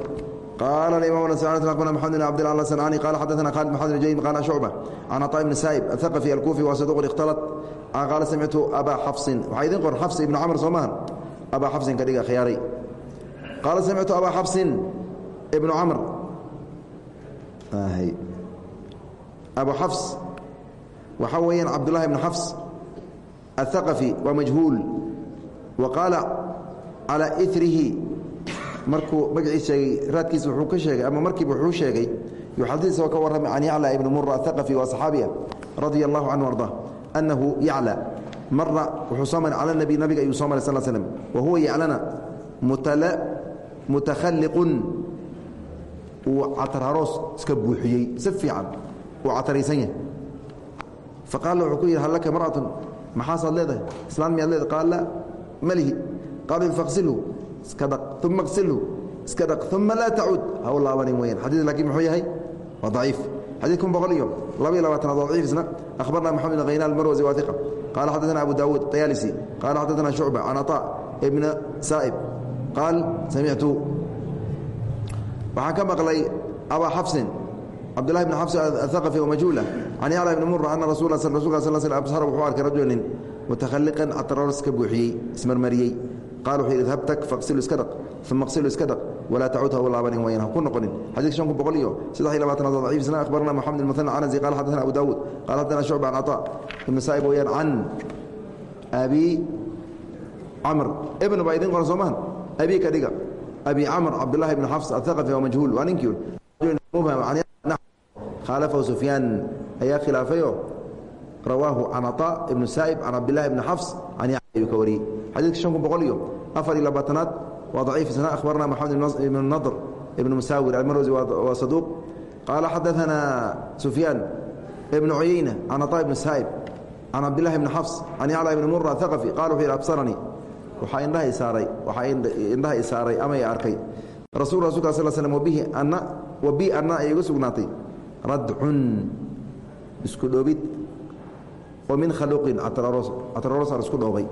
قال الإمام النسائي أخبرنا محمد بن عبد الله الصنعاني قال حدثنا خالد محمد بن جيد قال شعبة عن عطاء بن سائب الثقفي الكوفي وصدوق اختلط قال سمعت أبا حفص وحيدين قر حفص بن عمر صومان أبا حفص كديغا خياري قال سمعت أبا حفص ابن عمر آهي أبو حفص وحويا عبد الله بن حفص الثقفي ومجهول وقال calaa irihi markuu magaciis heegay raadkiisa wuuu ka sheegay ama markiiba wuxuu sheegay yuxadis oo ka warramay can yaclaa ibni mura athaqafi waa saxaabiya radia allahu canhu arda annahu yacla. Marna wuxuu soo maray cala nabi nabiga ayuu soo maray sal slm wa huwa yaclana mutakhalliqun. Uu catar iska buuxiyey si fiican uu cataraysan yahay. Faqaala wuxuu ku yidhi hal laka maxaasaad leedahay? Islaan miyaad leedahay? Qaala malihi qaalu faqsilhu iska dhaq uma qsilhu iska dhaq uma laa tacuud ha u laabanin weyaan xadiid laakiin muxuu yahay waa daciif xadiid kun boqol iyo laba iyo labaatanaad waa daciif isna akhbarna moxamed bn khaynaan marwasi waa iqa qaala xaddaثana abu daawuud طayaalisi qaala xaddaثana shucba can aطaa ibna saa'ib qaal samictu waxaan ka maqlay abaa xafsin cabdullahi bn xafs athaqafi wamajhuula can yacla ibni mura ana rasul rasulka sal sl absara wuxuu arkay rajulnin mutakhaliqan catraros ka buuxiyey ismarmariyey qal wuxuu yidhi idhab tag faqsilu iska dhaq uma qsilu iska dhaq walaa tacud ha u laabanin wayan ha ku noqonin xadidka shan kun boqol iyo saddex iyo labaatanaad waa daciif isna akhbarana moxamed ilmuthana canasi qala xaddaثana abu daawuud qala xaddaثana shucba can caطaa ibnu saa'ib weyaan can abi camr ibn baa idin qoran soo mahan abi ka dhiga abi camr cabdullahi ibn xafs athaqafi waa majhuul waa ninkii khaalafahu sufyaan ayaa khilaafayoo rawaahu can aطa ibn saa'ib can cabdilahi ibn xafs can yayuu ka wariyey xadiidka an kun boqol iyo afar iyo labaatanaad waa daciif sana ahbarna maxamed ibn nadr ibn musaawir almarwasi waa saduuq qaala xadaana sufyaan ibn cuyeyna can aطa ibn saa'ib can cabdilahi ibn xafs can yacla ibn mura haqafi qala wuxuu yidhi absaranii. Waxaa indhaha isaaray waxaa indhaha isaaray amay arkay. Rasul rasulka sal slm wabihi anna wa anna ay igu sugnaatay. Radcun iskudhoobid oo min khaluuqin catraroosaan isku dhoobay.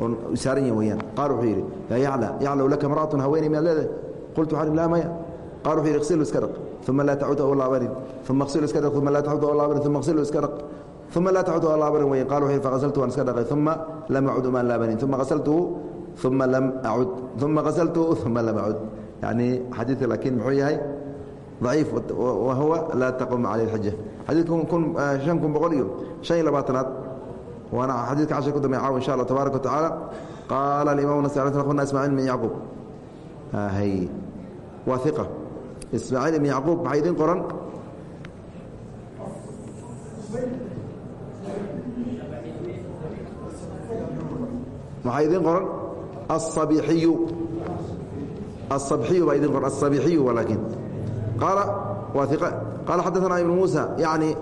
Oon saaran yahin weyaan qaal wuxuu yidhi yaa yacla yaclow laka mar'atun haweeney miyaad leedahay? Qultu waxaan laa maya. Qaal wuxuu yidhi qsilu iska dhaq. Uma laa tacud oo laabanin uma qsilu iska dhaq uma laa tacud oo laabanin uma qsilu iska dhaq uma laa tacud oo laabanin weyan qal wuxuu yidhi faqasaltu waan iska dhaqay. Uma lam acud umaan laabanin uma qasaltuhu uma lam acud uma qasaltuhu uma lam acud yacni xadiidka laakiin muxuu yahay ضaciif wahuwa laa taqum caleyh اxaja xadiidka kun شhan kun boqol iyo شhan iyo labaatanaad waana xadiidka cashar ku dambe caaw insha allah tabaaraka wa tacaala qaala alimam nas akhbarna ismaaciil ibn yacquub hay waa iqa ismaaciil ibn yacquub maxaa idin qoran maxaa idin qoran aلصabixiyu aلصabxiyu baa idin qoran aلصabixiyu walaakin qaala waa iq qaala xadaثana ibnu muusa yacni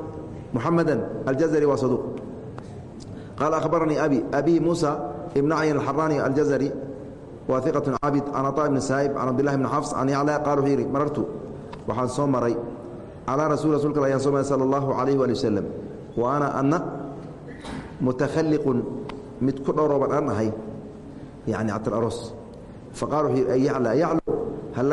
muxamada aljazari waa saduuq qaala akhbaranii abi abihi muusa ibn cyan alxaraani aljazari waa iqaة cabid can aطا ibni saa'ib can cabdillahi bni xafs can yacla qaal wuxuu yidhi marartu waxaan soo maray calaa rasul rasulka ayaan soo maray sala allahu calayh waali wasalam wa ana anna mutakhaliqun mid ku dhowrooban aan ahay yani catir aroos faqal wuxuu yidhi ay yacla yaclu hal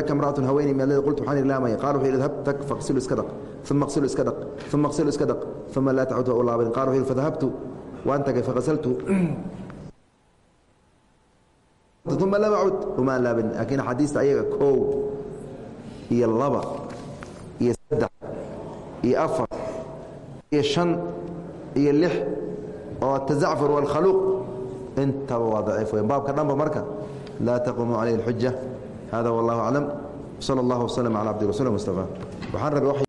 baabka dhanba marka laa taqumu calayhi اlxuja hada wallah aclam sal allah waslm cala abdi rasul mustafa